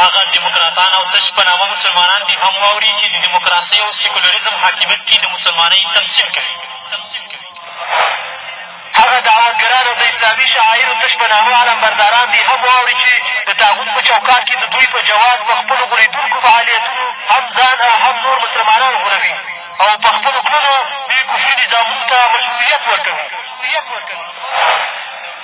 هغه دموکراتان او تش په نامه مسلمانان دې هم واوري چې د دموکراسۍ او سیکولریزم حاکمیت کې د مسلمانۍ تمثیل کوي هغه دعوتګران او د اسلامي شعایرو تش په نامه علمبرداران دې هم واوري چې د تاغوت په چوکاټ کې د دوی په جواز په خپلو غولېدونکو فعالیتونو هم ځان او هم نور مسلمانان غولوي او په خپلو کړنو دې کفري نظامونو ته مشروعیت ورکوي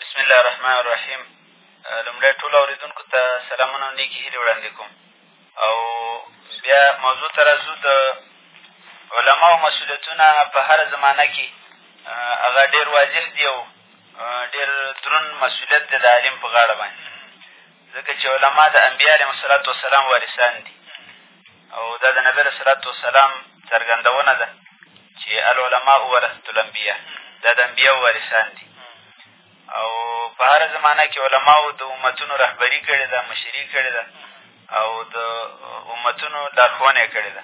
بسم الله الرحمن الرحیم لومړی ټولو اورېدونکو ته سلامونه او نېکې هیلې وړاندې کوم او بیا موضوع ته را ځو د علماو مسؤلیتونه په هره زمانه کې هغه ډېر واضح دي او ډېر درون مسؤلیت دی د عالم په غاړه باندې ځکه چې علما د انبیا علیهم الصلات وسلام وارثان دي او دا د نبي علیه الصلات وسلام څرګندونه ده چې العلماء ورثة الانبیا دا د انبیاو وارثان دي او په هره زمانه کې علماو د امتونو رهبري کړې ده مشري کړې ده او د امتونو لارښوونه یې کړې ده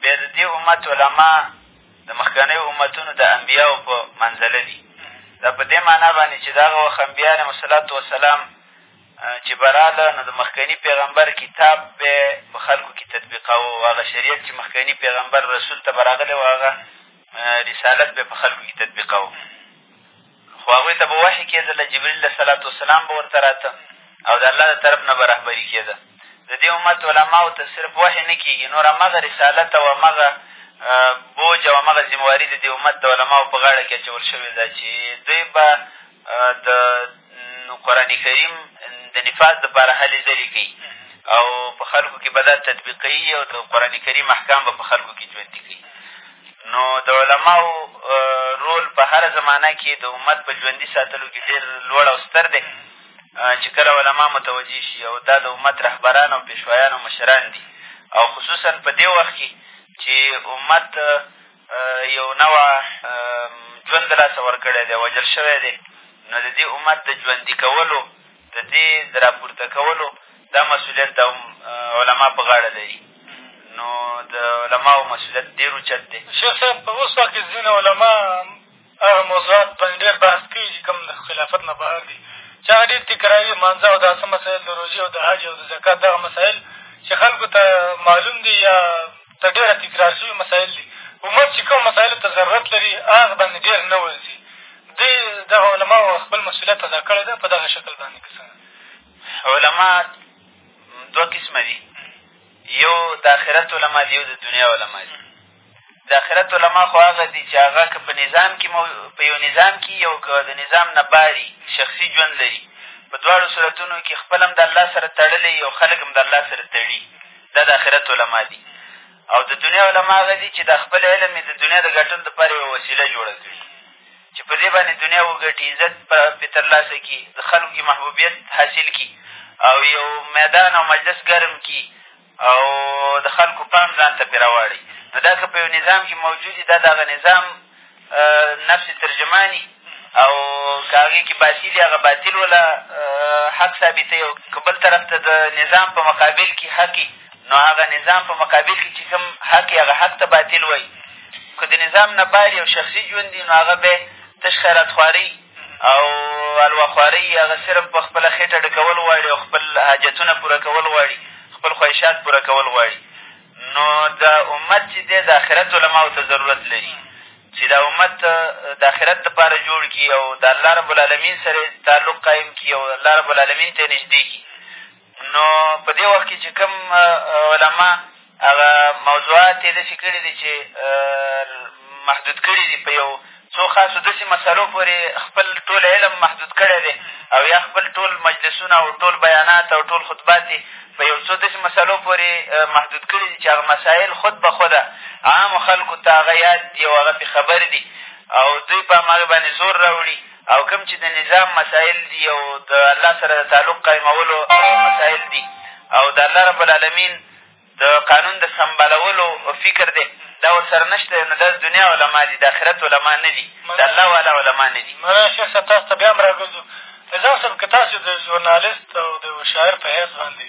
بیا د دې امت علما د مخکنیو امتونو د انبیاو په منزله دي دا په دې معنا باندې چې د هغه وخت انبیا علیهم الصلات وسلام چې به راله نو د مخکني پیغمبر کتاب به په خلکو کې تطبیقاوه او هغه شریعت چې مخکني پیغمبر رسول ته به راغلی و هغه رسالت به په خلکو کې تطبیقاوه خو هغوی ته به وحې کېدله جبریل علیه صلات وسلام به ورته راته او د الله د طرف نه به رهبري کېده د دې امت علماو ته صرف وحې نه کېږي نور همغه رسالت او همغه بوج او همغه ذمواري د دې امت د علماو په غاړه کې اچول شوې ده چې دوی به د نو قرآن کریم د نفاذ دپاره هلې ځلې کوي او په خلکو کښې به دا تطبیقوي او د قرآن کریم احکام به په خلکو کښې ژوندي کوي نو د علماو رول په هره زمانه کې د امت په ژوندي ساتلو کې ډېر لوړ او ستر دی چې کله علما متوجه شي او دا د امت رهبران او پېشوایان او مشران دي او خصوصا په دې وخت کې چې امت یو نوع ژوند د لاسه ورکړی دی، وژل شوی دی، نو د دې امت د ژوندي کولو، د دې د راپورته کولو دا مسؤلیت د علما په غاړه لري، نو د علماو مسؤلیت ډېر اوچت دی. شیخ صاحب په اوس وخت کښې ځینې علما هغه موضوعات باندې ډېر بحث کوي چې کوم د خلافت نه بهر دي چې هغه ډېر تکراري لمانځه او دا څه مسایل د روژې او د حج او د زکات دغه مسایل چې خلکو ته معلوم دي یا تر ډېره تکرار شوي مسایل دي امت چې کوم مسایلو ته ضرورت لري هغه باندې ډېر نه ورځي دې دغه علماو خپل مسؤلیت ادا کړی ده په دغه شکل باندې که څنګه علما دوه قسمه دي یو د آخرت علما دي یو د دنیا علما دي د اخرت علما خو هغه دي چې هغه که په نظام کښې مو په یو نظام کښې وي او که د نظام نه بهر وي شخصي ژوند لري په دواړو صورتونو کښې خپل هم د الله سره تړلی وي او خلک هم د الله سره تړي دا د اخرت علما دي او د دنیا علما هغه دي چې دا خپل علم یې د دنیا د ګټلو دپاره یوه وسیله جوړه کړي چې په دې باندې دنیا وګټي عزت پرې ترلاسه کړي د خلکو کښې محبوبیت حاصل کړي او یو میدان او مجلس ګرم کړي او د خلکو پام ځان ته پرې راواړوي نو دا که په یو نظام کښې موجود وي دا د هغه نظام نفس ترجماني او که هغې کښې باطل وي هغه باطل وله حق ثابتوي او که بل طرف ته د نظام په مقابل کښې حق وي نو هغه نظام په مقابل کښې چې کوم حق وي هغه حق ته باطل وایي که د نظام نه بار یو شخصي ژوند وي نو هغه بیا تش خیراتخوارۍ او الواخوارۍ هغه صرف په خپله خېټه ډکول غواړي او خپل حاجتونه پوره کول غواړي خپل خواهشات پوره کول غواړي نو دا امت چې دی د آخرت علماو ته ضرورت لري چې دا امت د آخرت دپاره جوړ کړي او د الله رب العالمین سره تعلق قایم کړي او الله رب العالمین ته یې نږدې کړي نو په دې وخت کښې چې کوم علما هغه موضوعات یې داسې کړي دي چې محدود کړي دي په یو څو خاصو داسې مسلو پورې خپل ټول علم محدود کړی دی او یا خپل ټول مجلسونه او ټول بیانات او ټول خطبات یې په یو څو داسې مسلو پورې محدود کړي دي چې هغه مسایل خود به خوده عامو خلکو ته هغه یاد دي او هغه پرې خبر دي او دوی په هماغې باندې زور راوړي او کوم چې د نظام مسایل دي او د الله سره د تعلق قایمولو مسایل دي او د الله رب العالمین د قانون د سمبالولو فکر دی دا ورسره نه شته نو دا دنیا علما دي د آخرت علما نه دي د الله والا علما نه دي مولانا شیخ صاحب تاسو ته بیا هم راګرځو نظام صاحب که تاسو د ژورنالست او د شاعر په حیث باندې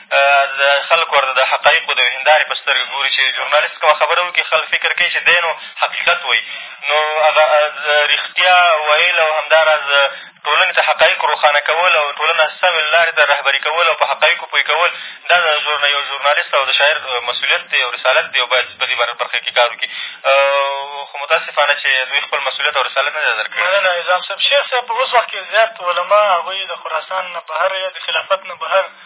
خلک ورته د حقایقو د یوې هېندارې په سترګه ګوري چې ژورنالست کومه خبره وکړي خلک فکر کوي چې دی نو حقیقت وایي نو هغه رښتیا ویل او همداراز ټولنې ته حقایق روښانه کول او ټولنه سمې لارې ته رهبري کول او په حقایقو پوه کول دا د یو ژورنالست او د شاعر مسؤلیت دی او رسالت دی او باید په دې برخه کښې کار وکړي خو متاسفانه چې دوی خپل مسؤلیت او رسالت نه دی ادا کړی مننه نظام صاحب شیخ صاحب په اوس وخت کښې زیات علما هغوی د خراسان نه بهر یا د خلافت نه بهر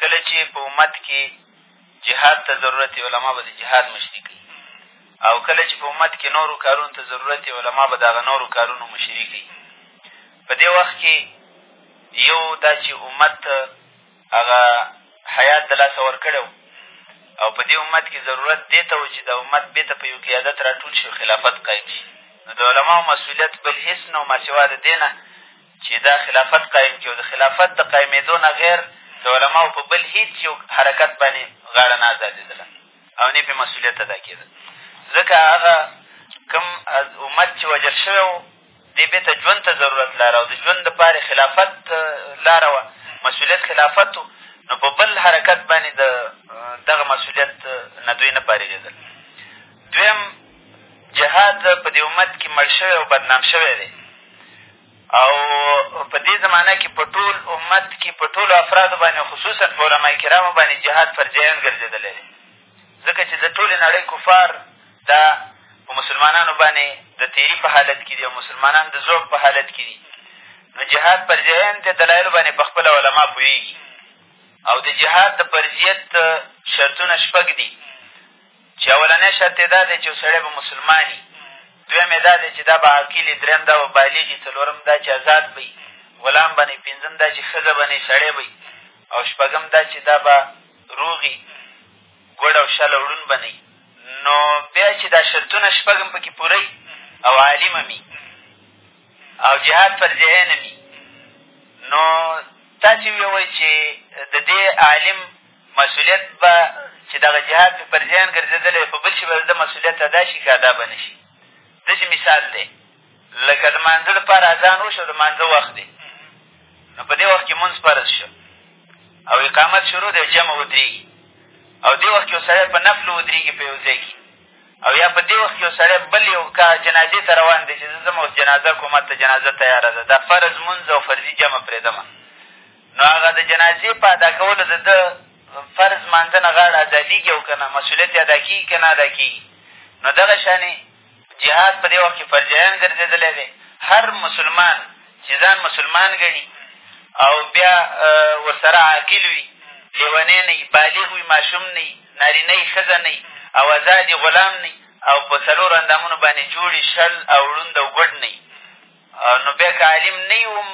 کله چې په امت کې جهاد ته ضرورت وي علما به د جهاد مشري کوي او کله چې په امت کې نورو کارونو ته ضرورت وي علما به د هغه نورو کارونو مشري کوي په دې وخت کې یو دا چې امت هغه حیات د لاسه ورکړی او په دې امت کې ضرورت دې ته و چې د امت بېرته په یو قیادت را ټول شي او خلافت قایم شي نو د علماو مسؤلیت بل هېڅ نه و ما سوا د دې نه چې دا خلافت قایم کړي او د خلافت د قایمېدو نه غیر د علماو په بل هېڅ یو حرکت باندې غاړه نه ازادېدله او نه پرې مسؤلیت ادا کېده ځکه هغه کوم امت چې وژل شوی و دې بېرته ژوند ته ضرورت لاره او د ژوند دپاره خلافت لاره وه مسؤلیت خلافت و نو په بل حرکت باندې د دغه مسؤلیت نه دوی نه پارېږېدل دویم جهاد په دې امت کښې مړ شوی او بدنام شوی دی او په دې زمانه کښې په ټول امت کښې په ټولو افرادو باندې خصوصا په علماء کرامو باندې جهاد فرجیان ګرځېدلی دی ځکه چې د ټولې نړۍ کفار دا په مسلمانانو باندې د تېري په حالت کښې دي او مسلمانان د ذوق په حالت کښې دي نو جهاد فرجیان د دلایلو باندې په خپله علما پوهېږي او د جهاد د فرضیت شرطونه شپږ دي چې اولنی شرط یې دا دی چې یو سړی به مسلمان وي دویم یې دا دی چې دا به عاقل وي درېیم دا به بالغ وي څلورم دا چې ازاد به وي غلام به نه پېنځم دا چې ښځه به نه سړی به او شپږم دا چې دا به روغ وي ګوډ او شل او ړوند به نه نو بیا چې دا شرطونه شپږ هم پکې پوره او عالم هم او جهاد فرض عین هم نو تاسې ویوئ چې د دې عالم مسؤلیت به چې دغه جهاد مې پر ذهن ګرځېدلی خو بل شي به د ده مسؤلیت ادا شي که ادا به نه شي داسې مثال دی لکه د لمانځه دپاره اذان وشو د لمانځه وخت دی نو په دې وخت کښې مونځ فرض شو او اقامت شروع دی او جمع ودرېږي او دې وخت کښې یو سړی په نفلو ودرېږي په یو ځای کښې او یا په دې وخت کښې یو سړی بل یو کا جنازې ته روان دی چې زه ځم اوس جنازه کوم هلته جنازه تیاره ده دا فرض مونځ او فرضي جمع پرېږدم نو هغه د جنازې په ادا کولو د ده فرض لمانځنه غاړه ازادېږي او که نه، مسؤلیت یې ادا کېږي که نه ادا کېږي، نو دغه شانې جهاد په دې وخت کښې فرض عین ګرځېدلی دی، هر مسلمان چې ځان مسلمان ګڼي او بیا ورسره عاقل وي، لېونی نه وي، بالغ وي، ماشوم نه وي، نارینه وي، ښځه نه وي او ازاد وي، غلام نه وي او په څلورو اندامونو باندې جوړ وي، شل او ړوند او ګوډ نه وي، نو بیا که عالم نه وي هم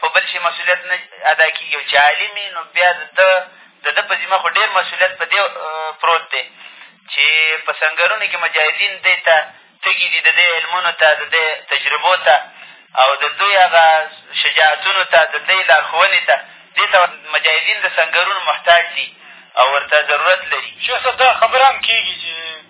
په بل شي مسؤلیت نه ادا کېږي او چې عالم وي نو بیا د ده د ده په ذمه خو ډېر مسؤلیت په دې پروت دی چې په سنګرونو کښې مجاهدین دی ته تږي دي د دې علمونو ته د دې تجربو ته او د دوی هغه شجاعتونو ته د دوی لارښوونې ته دې ته مجاهدین د سنګرونو محتاج دي او ورته ضرورت لري شیخ صاحب دا خبره هم کېږي چې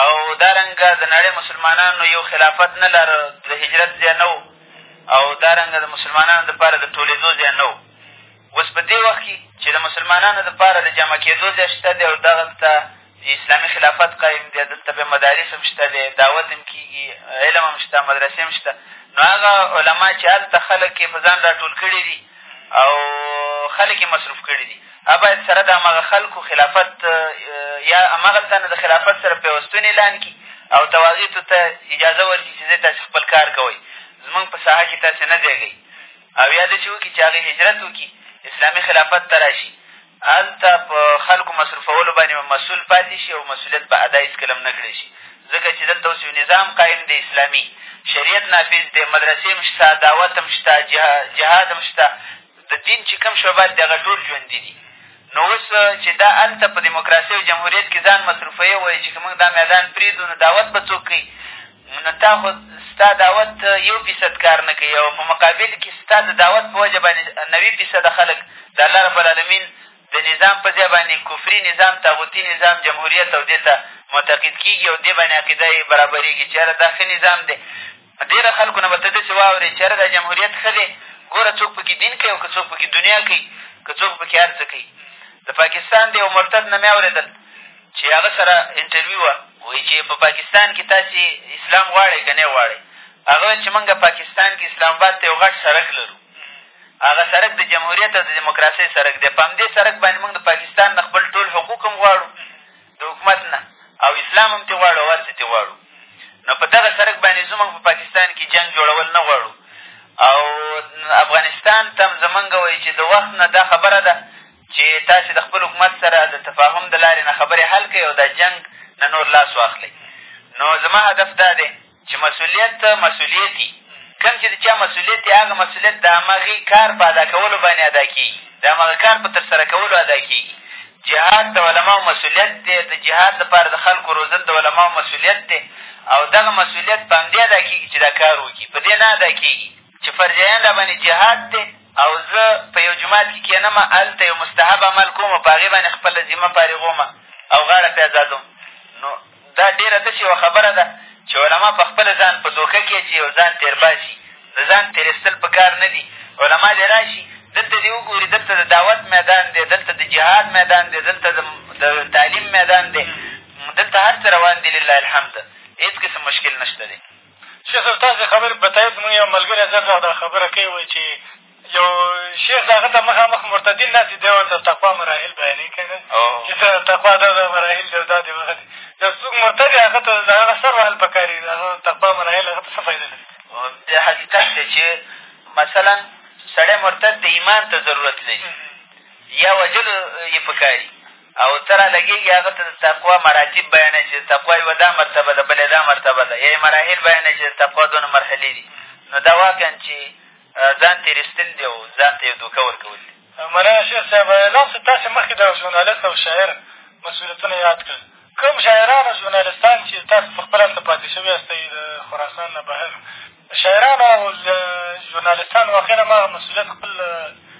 او دا رنګه د نړۍ مسلمانانو یو خلافت نه لاره د هجرت ځای نه و او دا رنګه د مسلمانانو دپاره د ټولېدو ځای نه و اوس په دې وخت کښې چې د مسلمانانو دپاره د جمع کېدو ځای شته دی او دغلته اسلامي خلافت قایم دی دلته بیا مدارس هم شته دی دعوت هم کېږي علم هم شته مدرسې هم شته نو هغه علما چې هلته خلک یې په ځان را ټول کړي دي او خلک یې مصروف کړي دي هغه باید سره د هماغه خلکو خلافت یا هماغلته نه د خلافت سره پیوستون اعلان کړي او تواغیتو ته اجازه ورکړي چې ځای تاسې خپل کار کوئ زمونږ په ساحه کښې تاسې نه ځایږئ او یا دا چې وکړي چې هغې هجرت وکړي اسلامي خلافت ته را شي هلته په خلکو مصروفولو باندې به مسؤول پاتې شي او مسؤلیت به ادا هېڅکله هم نه کړی شي ځکه چې دلته اوس یو نظام قایم دی اسلامي شریعت نافظ دی مدرسې هم شته دعوت هم شته جهاد هم شته د دین چې کوم شعبات دي هغه ټول ژوندي دي نو اوس چې دا هلته په دیموکراسۍ او جمهوریت کښې ځان مصروفوې او وایې چې که مونږ دا میدان پرېږدو نو دعوت به څوک کوي نو تا خو ستا دعوت یو فیصد کار نه کوي او په مقابل کښې ستا د دعوت په وجه باندې نوي فیصده خلک د الله رب العالمین د نظام په ځای باندې کفري نظام تاغوتي نظام جمهوریت او دې ته معتقد کېږي او دې باندې عقیده یې برابرېږي چې یاره دا ښه نظام دی ډېرو خلکو نه به ته داسې واورې چې یاره دا جمهوریت ښه دی، ګوره څوک په کې دین کوي او که څوک په کې دنیا کوي، که څوک په کې هر څه کوي. د پاکستان د یو مرتد نه مې اورېدل چې هغه سره انټرویو وه، وایي چې په پاکستان کې تاسې اسلام غواړئ که نه غواړئ؟ هغه ویل چې مونږ پاکستان کې اسلام اباد ته یو غټ سړک لرو، هغه سړک د جمهوریت او د دیموکراسۍ سړک دی، په همدې سړک باندې مونږ د پاکستان نه خپل ټول حقوق هم غواړو. د حکومت نه او اسلام هم ترې غواړو او هر څه ترې غواړو نو په دغه سرک باندې ځو موږ په پاکستان کې جنګ جوړول نه غواړو او افغانستان ته هم زمونږ وایي چې د وخت نه دا خبره ده چې تاسې د خپل حکومت سره د تفاهم د لارې نه خبرې حل کړئ او دا جنګ نه نور لاس واخلئ نو زما هدف دا دی چې مسؤلیت مسؤلیت وي، کوم چې د چا مسؤلیت وي، هغه مسؤلیت د همغه کار په ادا کولو باندې ادا کېږي، د همغه کار په ترسره کولو ادا کېږي. جهاد د علماو مسؤلیت دی، د جهاد لپاره د خلکو روزل د علماو مسؤلیت دی او دغه مسؤلیت په همدې ادا کېږي چې دا کار وکړي، په دې نه ادا کېږي چې فرض عین راباندې جهاد دی او زه په یو جومات کښې کېنم، هلته یو مستحب عمل کوم، په هغې باندې خپله ذمه فارغوم او غاړه پرې ازادوم، نو دا ډېره داسې یوه خبره ده چې علما په خپله ځان په دوکه کې اچوي او ځان تېر باسي د ځان تېر اېستل په کار نه دي علما دې راشي دلته دې وګوري دلته د دعوت میدان دی دلته د جهاد میدان دی دلته د تعلیم میدان دی دلته هر څه روان دي لله الحمد هېڅ قسم مشکل نه شته دی شیخ صاحب تاسې خبرې په تایید مونږ یو ملګری زر ځله دا خبره کوي وایي چې یو شیخ هغه ته مخامخ مرتدین ناست دي دی ورته تقوا مراحل بیانوي که نه چې دا تقوا دا دا مراحل دی او دا دی هغه دی دا څوک مرتد دی هغه ته د هغه سر وهل په کار دي د هغه تقوا مراحل هغه ته څه فایده لري دا حقیقت دی چې مثلا سړی مرتد د ایمان ته ضرورت لري یا وجلو یې په کار او ته را لګېږي هغه ته د تقوا مراتب بیانوي چې د تقوا یوه دا مرتبه ده بله دا مرتبه ده یا یې مراحل بیانوي چې د تقوا دونه مرحلې دي نو دا واقعا چې ځان تېرېستل دي او ځان ته یو دوکه ورکول دي. مننه شیخ صاحب اعلان صاحب تاسې مخکې د ژورنالست او شاعر مسوولیتونه یاد کړل کوم شاعران او ژورنالستان چې تاسو په خپل هلته پاتې شوي یاستئ د خراسان نه بهر شاعران او ژورنالستان واقعا هم هغه مسوولیت خپل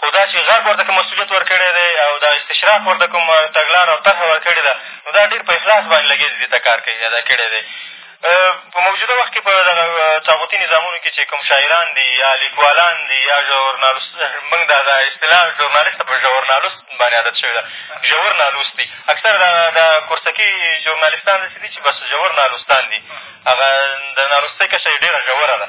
خو دا چې غرب ورته کوم مسوولیت ورکړی دی او دا استشراق ورته کوم تګلاره او طرحه ورکړې ده نو دا ډېر په اخلاص باندې لګیا دي دې ته کار کوي ادا کړی دی په موجوده وخت کښې په دغه طاغوتي نظامونو کښې چې کوم شاعران دي یا لیکوالان دي یا ژورنالست مونږ دا دا اصطلاح ژورنالست په ژورنالست باندې عادت شوې ده ژور نالوست دي اکثر دا دا کورسکي ژورنالستان داسې دي چې بس ژور نالوستان دي هغه د نالوستۍ کچه یې ډېره ژوره ده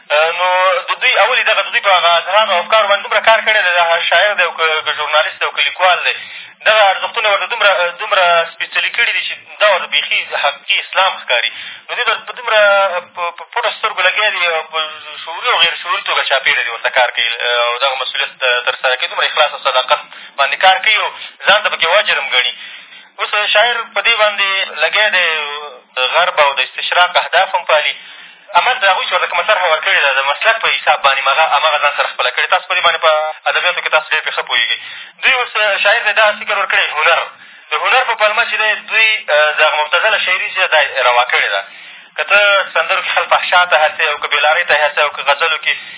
نو د دوی اولې دغه د دوی په هغه اذهانو او افکارو باندې دومره کار کړی دی، دا شاعر دی او که ژورنالست دی او که لیکوال دی، دغه ارزښتونه یې ورته دومره دومره سپېڅلي کړي دي چې دا ورته بېخي حقیقي اسلام ښکاري، نو دوی ورته په دومره په پټو سترګو لګیا دي او په شعوري او غېر شعوري توګه چاپېره دي ورته کار کوي او دغه مسؤلیت تر سره کوي، دومره اخلاص او صداقت باندې کار کوي او ځان ته په کښې یو اجر هم ګڼي. اوس شاعر په دې باندې لګیا دی، غرب او د استشراق اهداف هم پالي. عمل د هغوی چې ورته کومه طرحه ورکړې ده د مسلک په حساب باندې مغه همغه ځان سره خپله کړې تاسو په دې باندې په ادبیاتو کښې تاسو ډېر پرې ښه پوهېږئ دوی اوس شاعر ته دغه فکر ورکړی هنر د هنر په پلمه چې دی دوی د هغه مبتذله شاعري چې دا روا کړې ده که ته سندرو کښې خلفحشا ته هڅوې او که بېلارۍ ته هڅوې او که غزلو کښې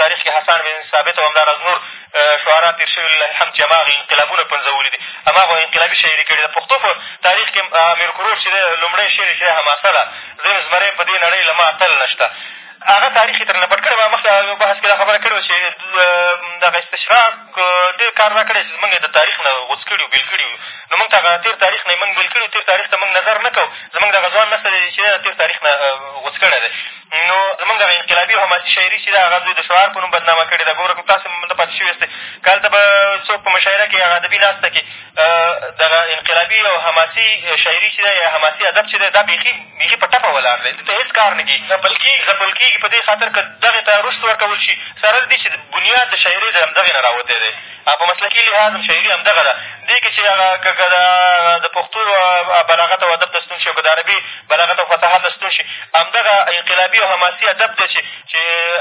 تاریخ کښې حسان بن ثابت او همداراز نور شعراء تېر شوي لله الحمد چې هماغه انقلابونه پنځولي دي هماغه انقلابي شاعري کړې ده پښتو په تاریخ کښې امیر کروړ چې دی لومړی شعر یې چې دی حماسه ده زه یم زمری په دې نړۍ له ما اتل نه شته هغه تاریخ یې ترنه پټ کړی ما مخکې یو بحث کښې دا خبره کړې وه چې دغه استشراق دې کار دا کړی چې زمونږ یې د تاریخ نه غوڅ کړي یو بېل کړي یو نو مونږ ته هغه تېر تاریخ نه یې مونږ بېل کړي یو تېر تاریخ ته مونږ نظر نه کوو زمونږ دغه ځوان نسل یې چې دی د تېر تاریخ نه غوڅ کړی دی نو زمونږ دغه انقلابي او حماسي شاعري چې ده هغه دوی د شعار په نوم بدنامه کړې ده ګوره که تاسې هم دلته پاتې شوي یاستئ که هلته به څوک په مشاعره کښې هغه ادبي ناسته کښې دغه انقلابي او حماسي شاعري چې ده یا حماسي ادب چې ده دا بېخي بېخي په ټپه ولاړ دی دلته هېڅ کار نه کېږي ځپل کېږي ځپل کېږي په دې خاطر که دغې ته رشد ورکول شي سره له دې چې بنیاد د شاعرۍ د همدغې نه راوتی دی په مسلکي لحاظ هم شاعري همدغه ده، دې کې چې هغه که که د پښتو بلاغت او ادب ته ستون شي او که د عربي بلاغت او فصاحت ته ستون شي، همدغه انقلابي او حماسي ادب دی چې چې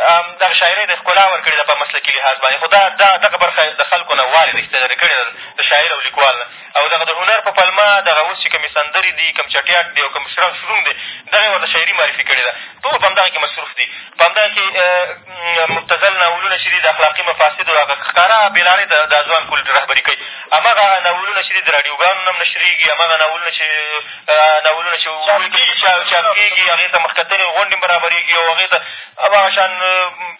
همدغه شاعرۍ ته یې ښکلا ورکړې ده په مسلکي لحاظ باندې، خو دا دا دغه برخه د خلکو نه والې ده چې لرې کړې ده د شاعر او لیکوال نه. او دغه د هنر په پلمه دغه اوس چې کومې سندرې دي، کوم چټیات دي او کوم شرنګ شرونګ دی، دغه یې ورته شاعري معرفي کړې ده. ټول په همدغه کښې مصروف دي. په همدغه کښې مبتذل ناولونه چې دي، د اخلاقي مفاسدو هغه ښکاره بېلارې ته دا ځوان کول رهبري کوي. همغه ناولونه چې دي، د راډیوګانو نه هم نشرېږي، همغه ناولونه چې ناولونه چې چاپ کېږي، هغې ته مخکتنې غونډې هم برابرېږي او هغې ته هماغه شان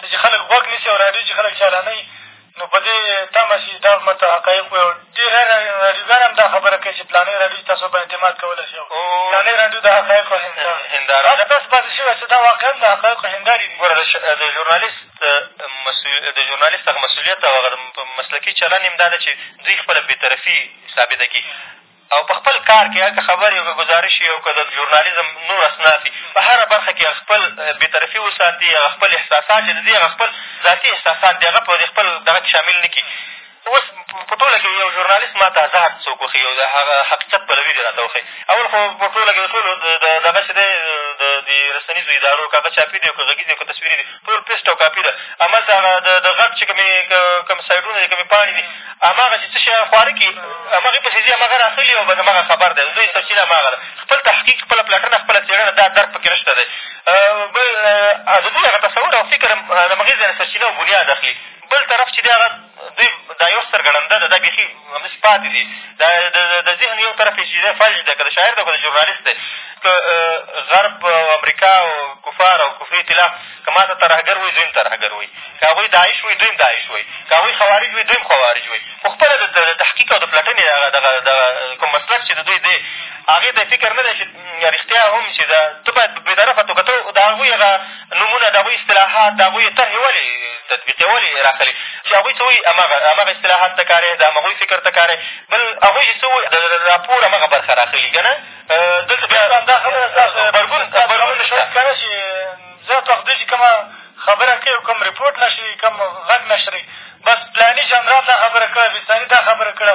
ته چې خلک غوږ نیسي او راډیو چې خلک چالانوي نو په دې تمه چې دا به ته حقایق ووایې او ډېر راډیوګان هم دا خبره کوي چې پلانۍ راډیو چې تاسو به اعتماد کولی شئ پلانۍ راډیو د حقایقو هنداره ده داسې پاتې شوې چې دا واقعا د حقایقو هندارې دي ګوره د ژورنالیست د ژورنالیست هغه مسؤلیت او هغه مسلکي چلن یې هم دا ده چې دوی خپله بېطرفي ثابته کړي او په خپل کار کې که خبرې او که ګزارش وي او که د ژورنالېزم نور اصناف وي په هره برخه کې هغه خپل بې طرفي وساتي هغه خپل احساسات چې د دې هغه خپل ذاتي احساسات دي هغه په دې خپل دغه کښې شامل نه کړي اوس په ټوله کښې یو ژورنالست ما ته ازاد څوک وښي او د هغه حقیقت پلوي دې را ته وښي اول خو په ټوله کښې د ټولو دغه چې دی د دې رسنیزو ادارو که هغه چاپي دي او که غږیزې او که تصویري دي ټول پېسټ او کاپي ده، هملته هغه د د غږ چې کومې کوم سایډونه دي، کومې پاڼې دي، هماغه چې څه شی هغه خواره کړي، همغې پسې ځي، هماغه را اخلي او بس هماغه خبر دی، د دوی سرچینه هماغه ده. خپل تحقیق، خپله پلټنه، خپله څېړنه، دا درک په کې نشته دی. بل د دوی هغه تصور او فکر هم د همغې ځای نه سرچینه او بنیاد اخلي. بل طرف چې دی هغه. دوی دا یوه سترګه ړنده ده دا بېخي همداسې پاتې دي دا د ذهن یو طرف یې چې دی فلج دی که د شاعر دی که د ژورنالست دی که غرب او امریکا او کفار او کفري اطلاق که ما ته ترهګر وایي دوی هم ترهګر وایي که هغوی داعش وایي دوی هم داعش وایي که هغوی خوارج وایي دوی هم خوارج وایي خو خپله د تحقیق او د پلټنې هغه دغه دغه کوم مسلک چې د دوی دی هغې ته یې فکر نه دی چې رښتیا هم چې دا ته باید بېطرفه توګه ته د هغوی هغه نومونه، د هغوی اصطلاحات، د هغوی طرحې ولې تطبیقې ولې راخلې چې هغوی څه وایي هماغه هماغه اصطلاحات ته کاروې د همغوی فکر ته کاروې بل هغوی چې څه وایي د راپور همغه برخه راخلي که نه دلته بیا همدا خبره ستاسو غبرګون غبرګون نشته که نه چې زه تاسو دوی چې کومه خبره کوي کوم رپورټ نشروي کوم غږ نشروي بس پلاني جنرال دا خبره کړه فلاني دا خبره کړه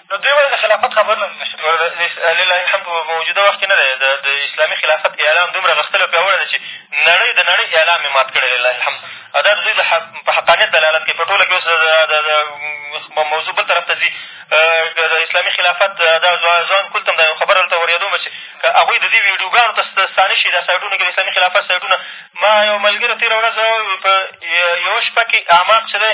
نو دوی ولې د خلافت خبرونه نه شي لله الحمد په موجوده وخت کښې نه دی د اسلامي خلافت اعلام دومره غښتلی او پیاوړی دی چې نړۍ د نړۍ اعلام یې مات کړی لله الحمد او دا د دوی په حقانیت دلالت کوي په ټوله کښې اوس د موضوع بل طرف ته ځي که د اسلامي خلافت دا ځوان کول ته هم دا یو خبره دلته ورېدوم چې که هغوی د دې ویډیوګانو ته ستانه شي دا سایټونه کښې د اسلامي خلافت سایټونه ما یو ملګري تېره ورځ په یوه شپه کښې اعماق چې دی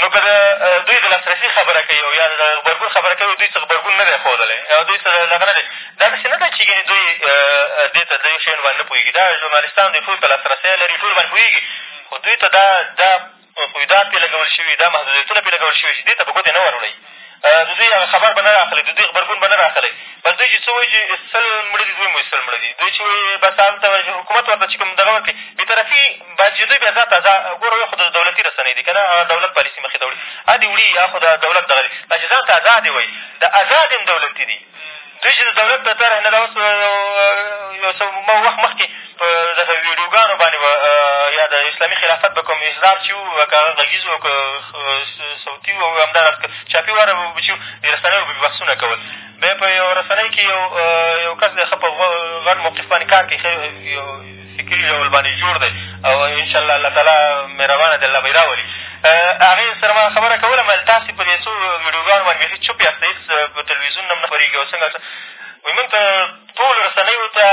نو که د دوی د لاسرسي خبره کوي او یا د دغه غبرګون خبره کوي، دوی څه غبرګون نه دی ښودلی او دوی څه دغه نه دی، دا داسې نه ده چې ګنې دوی دې ته دې شیانو باندې نه پوهېږي، دا ژورنالستان دوی ټولو ته لاسرسی لري، ټول باندې پوهېږي، خو دوی ته دا دا قیودات پرې لګول شوي، دا محدودیتونه پرې لګول شوي چې دې ته به ګوتې نه وروړي. د دوی هغه خبر به نه راخلی، د دوی غبرګون به نه راخلی، بس دوی چې څه ووایي چې سل مړه دي، دوی هم وایي سل مړه دي، دوی چې وایي بس هلته حکومت ورته چې کوم دغه ورکړي، بې طرفي باید چې دوی بیا ځان تازه ګوره ویې خو د دولتي رسنۍ دي که نه هغه دولت پالیسي مخې ته وړي، ادې وړي یا خو د دولت دغه دي، دا چې ځان ته ازادې وایي، دا ازادې هم دولتي دي. دوی چې د دولت دا طرح نه ده اوس یو څه وخت مخکې په دغه ویډیوګانو باندې به یا د اسلامي خلافت به کوم اصدار چې وو که هغه غږیز وو که صوتي وو همداراز که چاپي واره به چې د رسنیو به بحثونه کول بیا په یو رسنۍ کښې یو یو کس د ښه په غټ موقف باندې کار کوي ښه یو فکري ډول باندې جوړ دی او انشاءالله الله تعالی مهربانه دی الله به یې راولي هغې سره ما خبره کوله ویل تاسې په دې څو ویډیوګانو باندې بېخي چوپ یاست هېڅ په تلویزیون نه هم نه خپرېږي او څنګه وایي مونږ ته ټولو رسنیو ته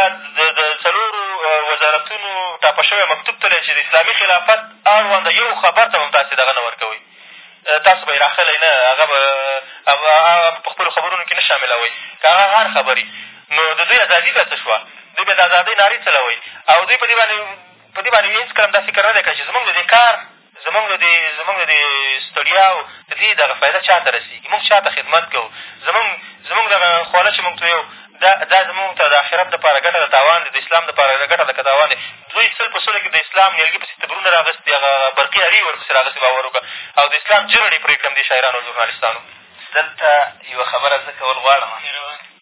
د څلورو وزارتونو ټاپه شوی مکتوب تللی چې د اسلامي خلافت اړونده یو خبر ته به هم تاسې دغه نه ورکوئ تاسو به یې راخلی نه هغه به هغه په خپلو خبرونو کښې نه شاملوئ که هغه هر خبر وي نو د دوی ازادي بیا څه شوه دوی بیا د ازادۍ نارې چلوئ او دوی په دې باندې په دې باندې یې هېڅکله هم دا فکر نه دی کړی چې زمونږ د دې کار زمونږ د دې زمونږ د دې ستړیاو د دې دغه فایده چا ته رسېږي مونږ چا ته خدمت کوو زمونږ زمونږ دغه خوله چې مونږ تویوو دا دا زمونږ ته د اخرت دپاره ګټه ده تاوان دی د اسلام دپاره ګټه ده که تاوان دی دوی سل په سلو کښې د اسلام نیالګي پسې تبرونه راغستي دي هغه برقي هغې یې ورپسې راغستې باور وکړه او د اسلام جرړې پرې کړم دې شاعرانو او ژورنالستانو دلته یوه خبره زه کول غواړم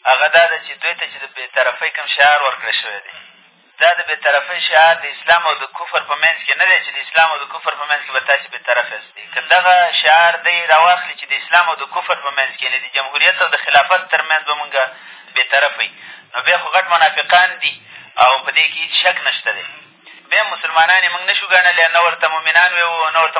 هغه دا ده چې دوی ته چې د بې طرفۍ کوم شعار ورکړی شوی دی دا د بې طرفۍ شعار د اسلام او د کفر په منځ کې نه دی چې د اسلام او د کفر په منځ کې به تاسې بې طرف یاستئ. که دغه شعار دی را واخلي چې د اسلام او د کفر په منځ کې یعنې د جمهوریت او د خلافت تر منځ به مونږ بې طرفه یي نو بیا خو غټ منافقان دي او په دې کې هېڅ شک نه شته دی. بیا هم مسلمانان یې مونږ نه شو ګڼلی، نه ورته مؤمنان ویوو او نه ورته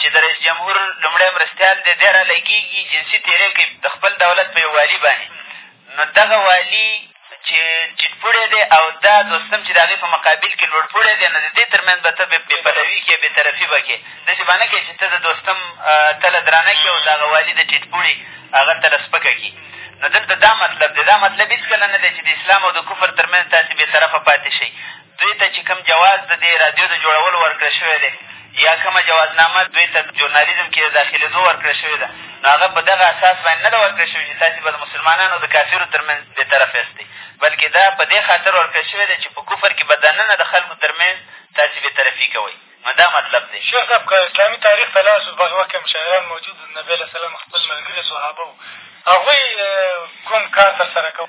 چې د رئیس جمهور لومړی مرستیال دی، دی راله کېږي، جنسي تېری کوي د خپل دولت په یو والي باندې. نو دغه والي چې ټیټ پوړی دی او دا دوستم چې د هغې په مقابل کې لوړ پوړی دی، نو د دې تر منځ به ته بې پلوي کړې، بې طرفي به کړې. داسې به نه کوې چې ته د دوستم تله درنه کړې او د هغه والي د ټیټ پوړي هغه تله سپکه کړې. نو دلته دا مطلب دی، دا مطلب هېڅکله نه دی چې د اسلام او د کفر تر منځ تاسې بې طرفه پاتې شئ. دوی ته چې کوم جواز د دې رادیو د جوړولو ورکړل شوی دی یا کومه جوازنامه دوی ته د ژورنالیزم کې د داخلېدو ورکړل شوې ده نو هغه په دغه اساس باندې نه ده ورکړل شوې چې تاسې به د مسلمانانو د کافرو تر منځ بې طرف یاستئ بلکې دا په دې خاطر ورکړل شوې ده چې په کفر کې به دننه د خلکو تر منځ تاسې بې طرفي کوئ نو دا مطلب دی شیخ صاحب که اسلامي تاریخ ته لاړ شو په هغه وخت کښې هم شاعران موجود وو نبي علیه السلام خپل ملګري صحابه وو هغوی کوم کار تر سره کوو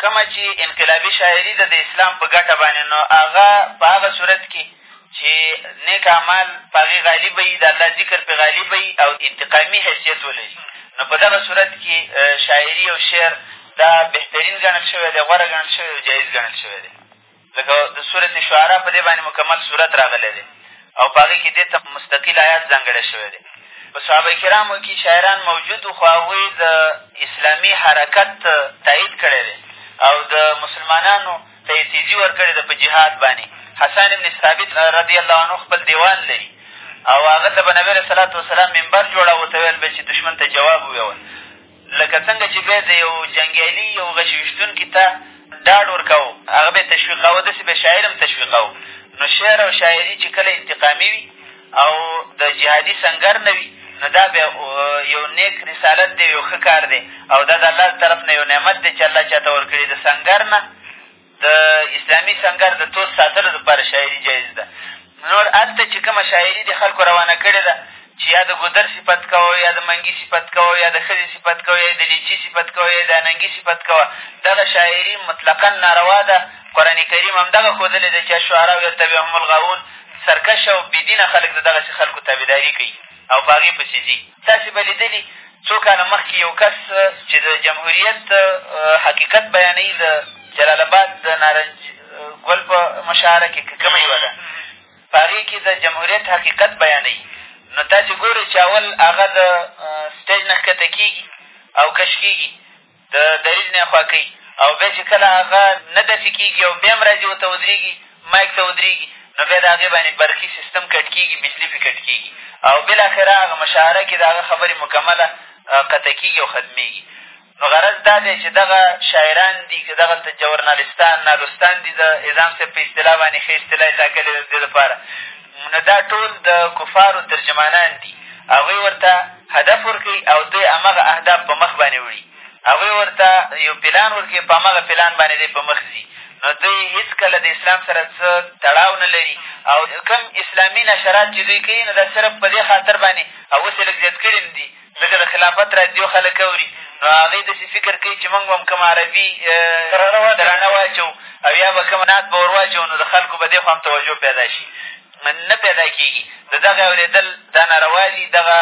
کومه چې انقلابي شاعري ده د اسلام په ګټه باندې نو هغه په هغه صورت کې چې نیک اعمال په هغې غالب وي د الله ذکر پرې غالب وي او انتقامي حیثیت ولري نو په دغه صورت کې شاعري او شعر دا بهترین ګڼل شوی دی غوره ګڼل شوی او جایز ګڼل شوی دی لکه د سورت شعرا په دې باندې مکمل صورت راغلی دی او په هغې کښې دې ته مستقل ایات ځانګړی شوی دی په صحابه کرامو کښې شاعران موجود وو خو هغوی د اسلامي حرکت تایید کړی دی او د مسلمانانو ته یې تیزي ورکړې ده په جهاد باندې حسان ابن ثابت رضی الله عنه خپل دیوان لري او هغه ته به نبي علیه صلات وسلام ممبر جوړاوه ته ویل به چې دښمن ته جواب وویول لکه څنګه چې به یې د یو جنګیالي یو غچ ویشتونکي ته ډاډ ورکاوه، هغه به یې تشویقاوه، داسې به یې شاعر هم تشویقاوه. نو شعر او شاعري چې کله انتقامي وي او د جهادي سنګر نه وي، نو دا بیا یو نېک رسالت دی، یو ښه کار دی او دا د الله له طرف نه یو نعمت دی چې الله چا ته ورکړی، د سنګر نه د اسلامي سنګر د تود ساتلو لپاره شاعري جایز ده نور هلته چې کومه شاعري دې خلکو روانه کړې ده چې یا د ګودر صفت کوه یا د منګي صفت کوه یا د ښځې صفت کوه یا د لیچي صفت کوه یا د اننګي صفت کوه دغه شاعري مطلقا ناروا ده قرآن کریم همدغه ښودلې ده چې الشعراء یتبعهم الغاوون سرکشه او بېدینه خلک د دغسې خلکو تابعداري کوي او په هغې پسې ځي. تاسې به لېدلي څو کاله مخکې یو کس چې د جمهوریت حقیقت بیانوي د جلال اباد د نارنج ګل په مشاعره کې که کومه یوه ده په هغې کې د جمهوریت حقیقت بیانوي نو تاسې ګورئ چې اول هغه د سټېج نه ښکته کېږي او کش کېږي د دریځ ناخواکۍ او بیا چې کله هغه نه داسې کېږي او بیا هم راځي ورته ودرېږي مایک ته ودرېږي نو بیا د هغې باندې برقي سیستم کټ کېږي بجلي پرې کټ کېږي او بالاخره هغه مشاعره کې د هغه خبرې مکمله قطع کېږي او ختمېږي نو غرض دا دی چې دغه شاعران دي که دغه جورنالستان نالوستان دي د اعظام صاحب په اصطلاح باندې ښه اصطلاح یې ټاکلې ده د دې لپاره نو دا ټول د کفارو ترجمانان دي، هغوی ورته هدف ورکوي او دی همغه اهداف په مخ باندې وړي، هغوی ورته یو پلان ورکوي په همغه پلان باندې دی په مخ ځي، نو دوی هېڅکله د اسلام سره څه تړاو نه لري او کوم اسلامي نشرات چې دوی کوي نو دا صرف په دې خاطر باندې او اوس یې لږ زیات کړي هم دي ځکه د خلافت راډیو خلک اوري نو هغوی داسې فکر کوي چې مونږ به هم کومه عربي ترانه واچوو او یا به کوم نعت به ور واچوو نو د خلکو به دې خوا هم توجه پیدا شي نه پیدا کېږي د دغه اورېدل دا ناروا دي دغه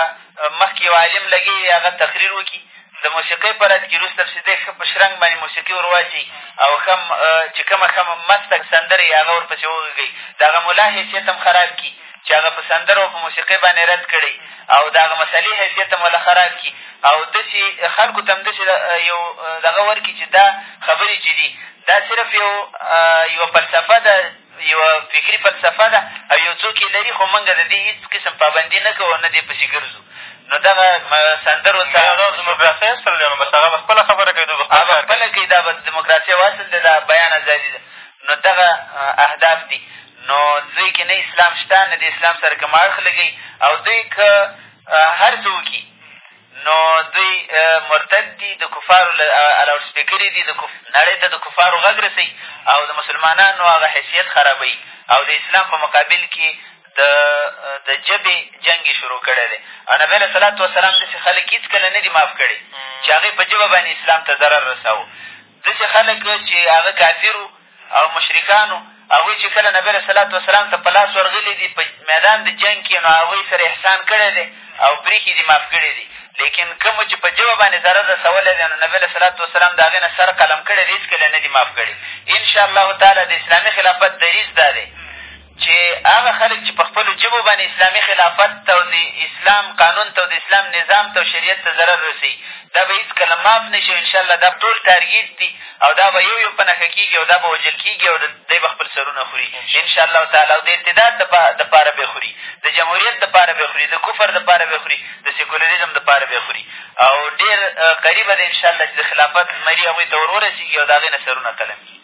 مخکې یو عالم لګېږي هغه تقریر وکړي د موسیقۍ په رد کښې وروسته پسې دی ښه په شرنګ باندې موسیقي ور واچوي او ښه چې کومه ښه مسته سندره یې هغه ورپسې وغږوي د هغه ملا حیثیت هم خراب کړي چې هغه په سندرو او په موسیقۍ باندې رد کړئ او د هغه مسئلې حیثیت هم ولا خراب کړي او داسې خلکو ته هم داسې یو دغه ورکړي چې دا خبرې چې دي دا صرف یو یوه فلسفه ده یوه فکري فلسفه ده او یو څوک یې لري خو مونږ د دې هېڅ قسم پابندي نه کوو نه دې پسې ګرځو نو دغه سندرو ته دیموکراسۍ اصل دی نو بس هغه به خپله خبره کوي دوی به خپله کوي دا به دیموکراسۍ اصل دی دا بیان ازادي ده نو دغه اهداف دي نو دوی کښې نه اسلام شته نه د اسلام سره کوم اړخ لګوي او دوی که هر څه وکړي نو دوی مرتد دي د کفارو الاوډ سپیکرې دي د نړۍ ته د کفارو غږ رسوي او د مسلمانانو هغه حیثیت خرابوي او د اسلام په مقابل کې د د ژبې جنګ یې شروع کړی دی او نبی علیه صلات وسلام داسې خلک هېڅکله نه دي معاف کړي چې هغې په ژبه باندې اسلام ته ضرر رساوه داسې خلک چې هغه کافر وو او مشرکان وو هغوی چې کله نبي علیه صلات وسلام ته په لاس ورغلي دي په میدان د جنګ کښې نو هغوی سره احسان کړی دی او برېښي دي معاف کړي دي لیکن کومو چې په ژبه باندې ضرر رسولی دی نو نبي علیه صلات وسلام د هغې نه سر قلم کړی دی هېڅکله نه دي معاف کړي انشاءالله تعالی د اسلامي خلافت دریځ دا دی چې هغه خلک چې په خپلو ژبو باندې اسلامي خلافت ته او د اسلام قانون ته او د اسلام نظام ته او شریعت ته ضرر رسوي دا به هېڅکله معاف نه شي او انشاءالله دا ټول ټارګېټ دي او دا به یو یو په نښه کېږي او دا به وژل کېږي او دی به خپل سرونه خوري انشاءالله تعالی او د ارتداد دپاره به خوري د جمهوریت دپاره به خوري د کفر دپاره به خوري د سیکولریزم دپاره به خوري او ډېر قریبه دی انشاءالله چې د خلافت مري هغوی ته ور ورسېږي او د هغې نه سرونه قلم کېږي